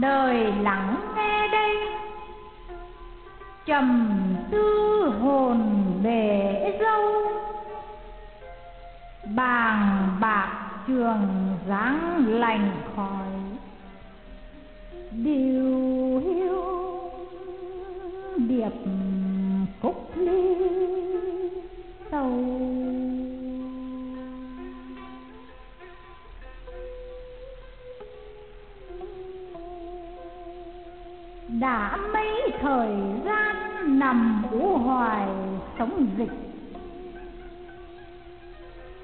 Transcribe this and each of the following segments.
đời lắng nghe đây. Trầm tư hồn bể dâu. Bàng bạc trường dáng lành khỏi điều đã mấy thời gian nằm ú hoài sống dịch.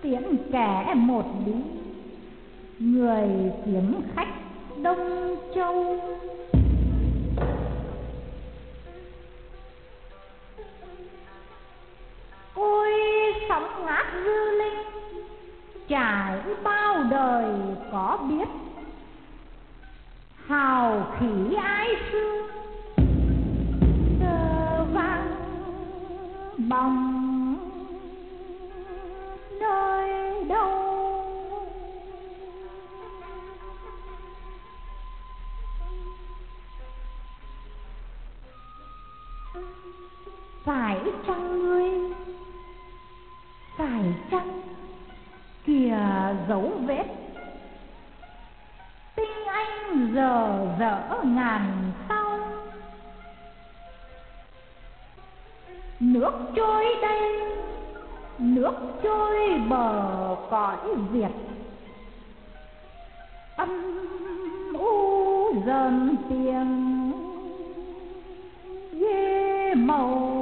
Tiễn kẻ một lý người kiếm khách đông châu. Ôi, sóng ngát dư linh, trải bao đời có biết. Hào khí ai xưa mong. Nơi đâu? Phải chăng ngươi? Phải chăng kìa dấu vết? Tinh anh giờ dở ngàn nước trôi đây nước trôi bờ cõi việt. Âm u dần tiếng ghê màu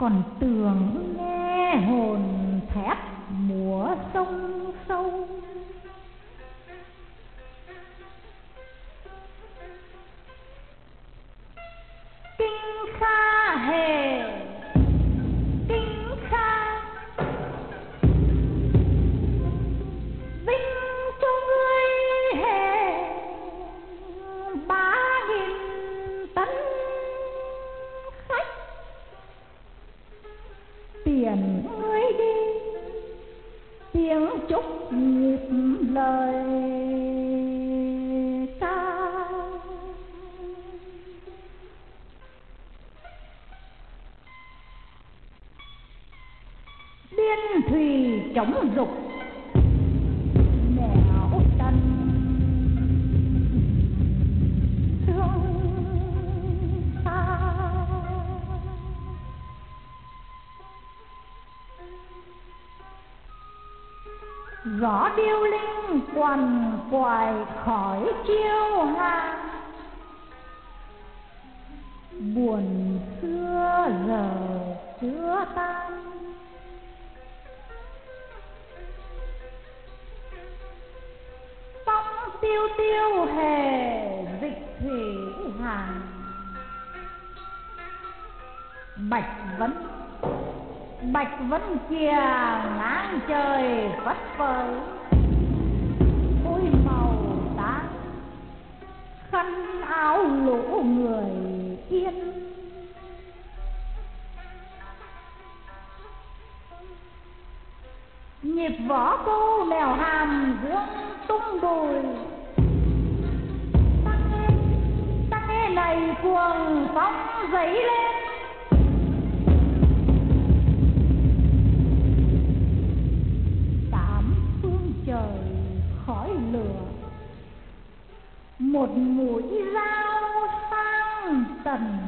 còn tưởng nghe hồn thét múa sông sâu. Thùy chống dục nẻo tân. Thương xa gió điêu linh quằn quài khỏi chiêu hạ buồn xưa giờ chưa tan. Tiêu tiêu hề dịch thủy hàng bạch vấn bạch vấn kia ngang trời vất vời ôi màu tá khăn áo lũ người yên. Nhịp võ cô mèo hàm dương tung đùi. Nghe cuồng sóng dấy lên. Tám phương trời khói lửa. Một mũi dao sang tần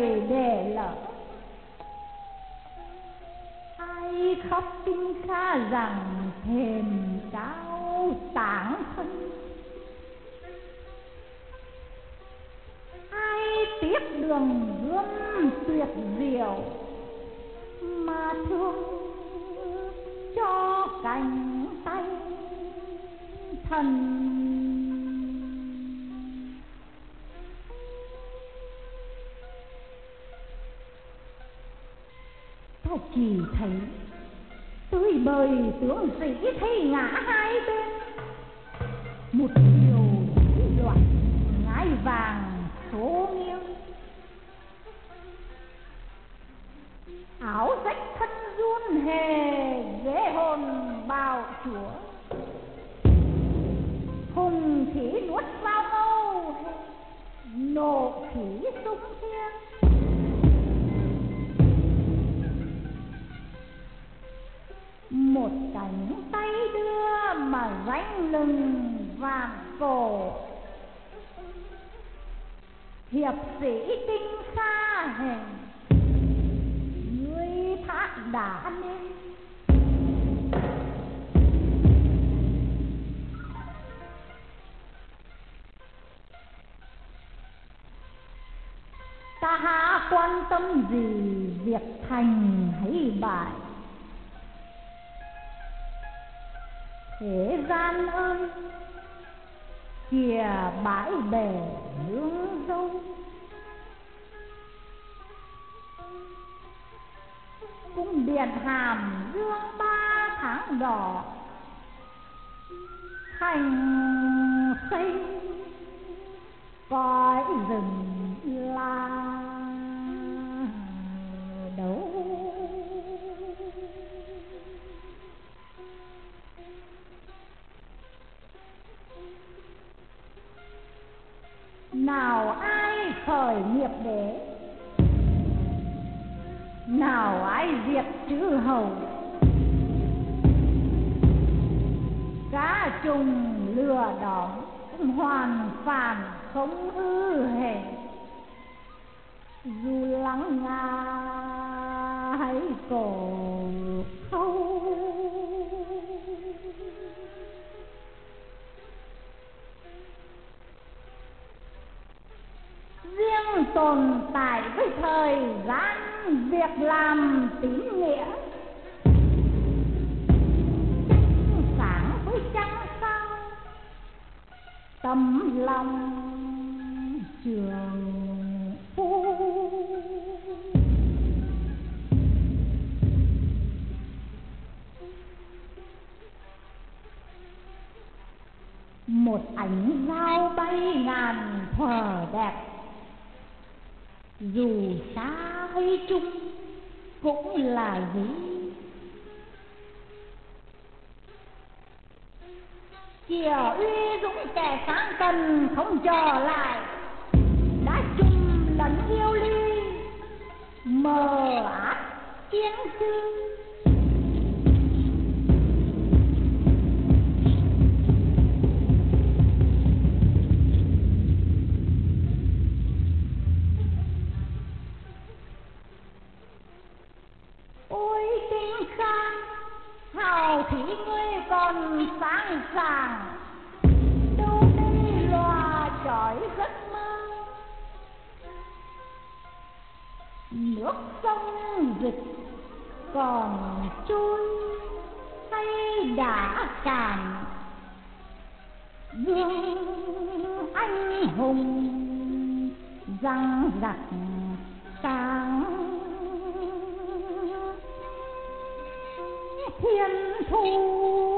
đời để ai khóc kinh xa rằng thềm cao tảng thân? Ai tiếc đường gươm tuyệt diệu mà thương cho cánh tay thần đời tướng sĩ thi ngã hai bên. Một điều loạn ngái vàng, số nghiêng. Áo rách thân run hề ghế hồn bào chúa những tay đưa mà ránh lưng vàng cổ. Hiệp sĩ tinh xa hình, ngươi thác đã nên ta há quan tâm gì việc thành hay bại? Thế gian ơi kìa bãi bể nương dâu cung điện hàm dương ba tháng đỏ, thành xây cõi rừng la nào ai khởi nghiệp đế nào ai diệt chữ hầu? Cá trùng lừa đỏ hoàn phản không ư hề. Dù lắng nga hay cổ tồn tại với thời gian việc làm tín nghĩa. Sáng với trăng sao, tấm lòng trường phu. Một ánh dao bay ngàn thở đẹp dù xa hay chung cũng là gì chiều uy dũng kẻ sáng cần không chờ lại. Đã chung lẫn yêu ly, mờ át chiến sư nước sông dịch còn trôi hay đã cạn. Gương anh hùng răng giặc sáng. Thiên thu